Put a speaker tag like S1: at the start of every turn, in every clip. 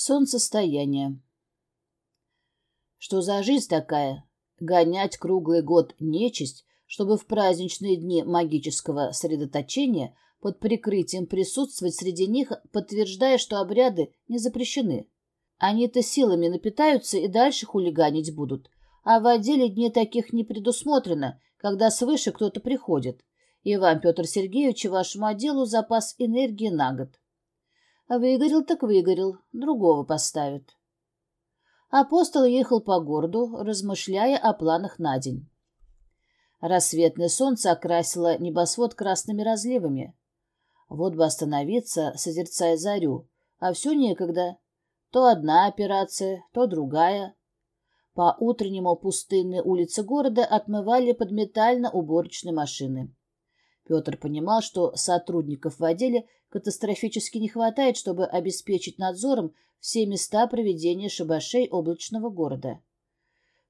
S1: Солнцестояние. Что за жизнь такая? Гонять круглый год нечисть, чтобы в праздничные дни магического средоточения под прикрытием присутствовать среди них, подтверждая, что обряды не запрещены. Они-то силами напитаются и дальше хулиганить будут. А в отделе дней таких не предусмотрено, когда свыше кто-то приходит. И вам, Петр Сергеевич, вашему отделу запас энергии на год. А выгорел так выгорел, другого поставят. Апостол ехал по городу, размышляя о планах на день. Рассветное солнце окрасило небосвод красными разливами. Вот бы остановиться, созерцая зарю, а все некогда. То одна операция, то другая. По утреннему пустынной улице города отмывали подметально-уборочные машины. Петр понимал, что сотрудников в отделе катастрофически не хватает, чтобы обеспечить надзором все места проведения шабашей облачного города.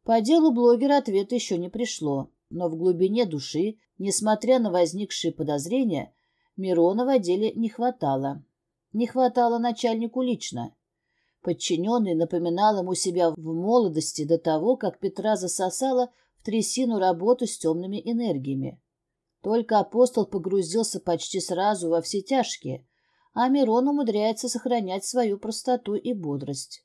S1: По делу блогера ответа еще не пришло, но в глубине души, несмотря на возникшие подозрения, Мирона в отделе не хватало. Не хватало начальнику лично. Подчиненный напоминал ему себя в молодости до того, как Петра засосала в трясину работу с темными энергиями. Только апостол погрузился почти сразу во все тяжкие, а Мирон умудряется сохранять свою простоту и бодрость.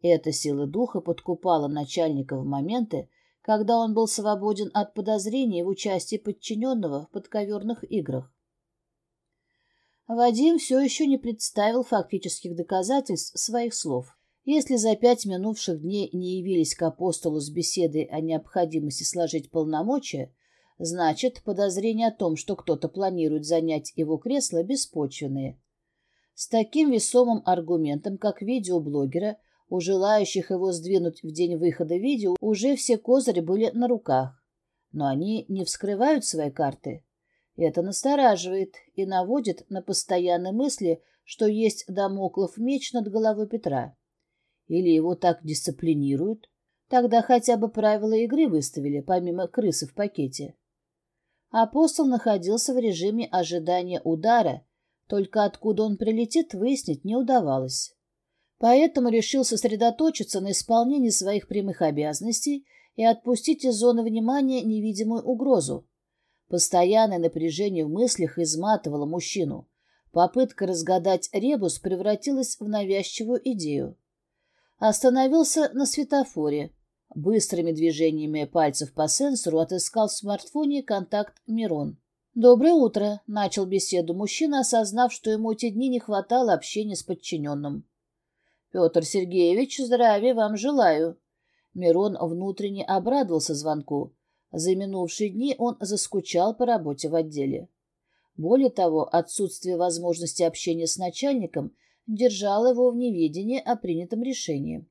S1: Эта сила духа подкупала начальника в моменты, когда он был свободен от подозрений в участии подчиненного в подковерных играх. Вадим все еще не представил фактических доказательств своих слов. Если за пять минувших дней не явились к апостолу с беседой о необходимости сложить полномочия, Значит, подозрения о том, что кто-то планирует занять его кресло, беспочвенные. С таким весомым аргументом, как видеоблогера, у желающих его сдвинуть в день выхода видео уже все козыри были на руках. Но они не вскрывают свои карты. Это настораживает и наводит на постоянные мысли, что есть домоклов меч над головой Петра. Или его так дисциплинируют, тогда хотя бы правила игры выставили, помимо крысы в пакете. Апостол находился в режиме ожидания удара, только откуда он прилетит, выяснить не удавалось. Поэтому решил сосредоточиться на исполнении своих прямых обязанностей и отпустить из зоны внимания невидимую угрозу. Постоянное напряжение в мыслях изматывало мужчину. Попытка разгадать ребус превратилась в навязчивую идею. Остановился на светофоре. Быстрыми движениями пальцев по сенсору отыскал в смартфоне контакт Мирон. «Доброе утро», — начал беседу мужчина, осознав, что ему эти дни не хватало общения с подчиненным. «Петр Сергеевич, здравия вам желаю». Мирон внутренне обрадовался звонку. За минувшие дни он заскучал по работе в отделе. Более того, отсутствие возможности общения с начальником держало его в неведении о принятом решении.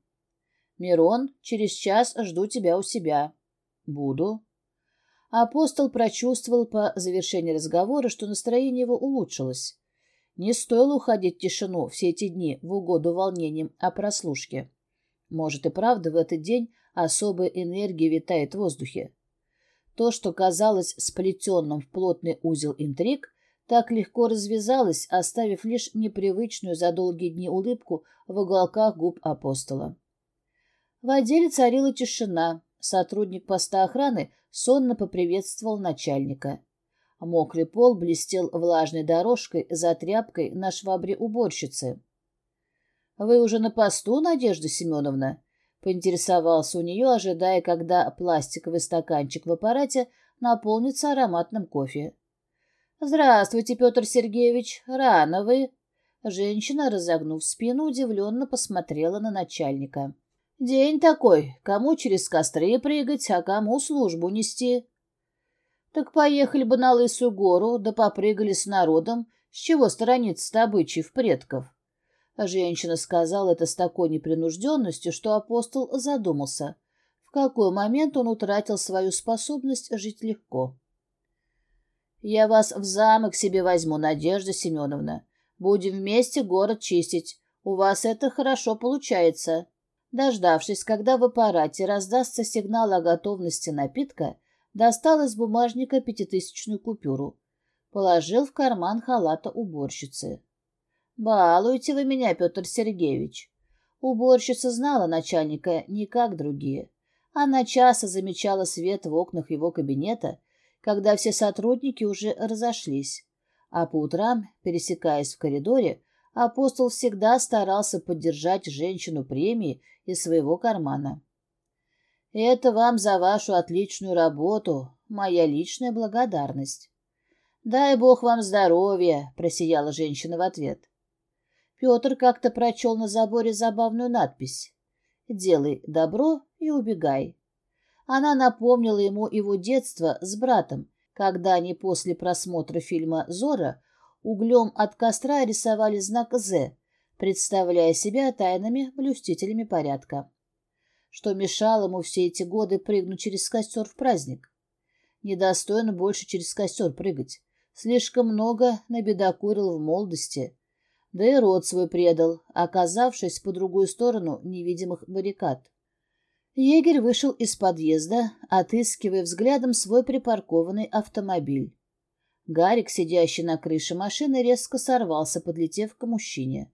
S1: «Мирон, через час жду тебя у себя». «Буду». Апостол прочувствовал по завершении разговора, что настроение его улучшилось. Не стоило уходить в тишину все эти дни в угоду волнениям о прослушке. Может и правда в этот день особая энергия витает в воздухе. То, что казалось сплетенным в плотный узел интриг, так легко развязалось, оставив лишь непривычную за долгие дни улыбку в уголках губ апостола. В отделе царила тишина. Сотрудник поста охраны сонно поприветствовал начальника. Мокрый пол блестел влажной дорожкой за тряпкой на швабре уборщицы. — Вы уже на посту, Надежда Семеновна? — поинтересовался у нее, ожидая, когда пластиковый стаканчик в аппарате наполнится ароматным кофе. — Здравствуйте, Петр Сергеевич. Рано вы. Женщина, разогнув спину, удивленно посмотрела на начальника. День такой, кому через костры прыгать, а кому службу нести. Так поехали бы на Лысую гору, да попрыгали с народом, с чего сторониться-то обычаев предков. Женщина сказала это с такой непринужденностью, что апостол задумался, в какой момент он утратил свою способность жить легко. «Я вас в замок себе возьму, Надежда Семеновна. Будем вместе город чистить. У вас это хорошо получается». Дождавшись, когда в аппарате раздастся сигнал о готовности напитка, достал из бумажника пятитысячную купюру. Положил в карман халата уборщицы. «Балуете вы меня, Петр Сергеевич. Уборщица знала начальника не как другие. Она часто замечала свет в окнах его кабинета, когда все сотрудники уже разошлись. А по утрам, пересекаясь в коридоре, апостол всегда старался поддержать женщину премии из своего кармана. «Это вам за вашу отличную работу, моя личная благодарность». «Дай бог вам здоровья», — просияла женщина в ответ. Петр как-то прочел на заборе забавную надпись «Делай добро и убегай». Она напомнила ему его детство с братом, когда они после просмотра фильма «Зора» углем от костра рисовали знак «З», представляя себя тайными блюстителями порядка. Что мешало ему все эти годы прыгнуть через костер в праздник? Недостойно больше через костер прыгать. Слишком много набедокурил в молодости да и род свой предал, оказавшись по другую сторону невидимых баррикад. Егерь вышел из подъезда, отыскивая взглядом свой припаркованный автомобиль. Гарик, сидящий на крыше машины, резко сорвался, подлетев к мужчине.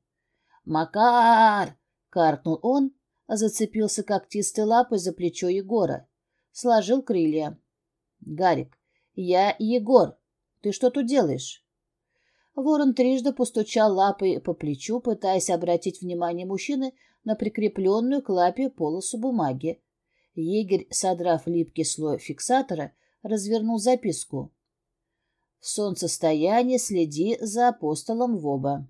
S1: «Макар!» — каркнул он, а зацепился когтистой лапой за плечо Егора. Сложил крылья. «Гарик, я Егор. Ты что тут делаешь?» Ворон трижды постучал лапой по плечу, пытаясь обратить внимание мужчины на прикрепленную к лапе полосу бумаги. Егерь, содрав липкий слой фиксатора, развернул записку. «В солнцестоянии следи за апостолом Воба».